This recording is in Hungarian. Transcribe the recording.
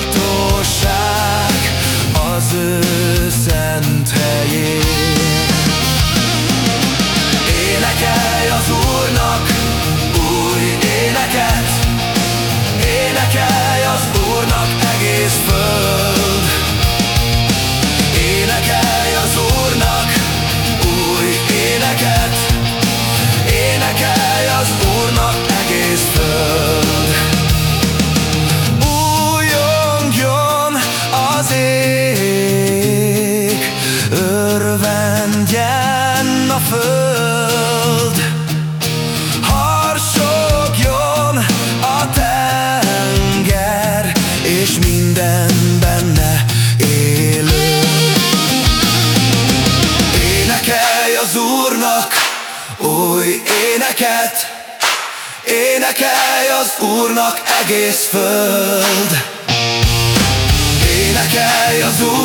out föld Harsogjon a tenger És minden benne élő. Énekelj az Úrnak új éneket Énekelj az Úrnak egész föld. Énekelj az Úrnak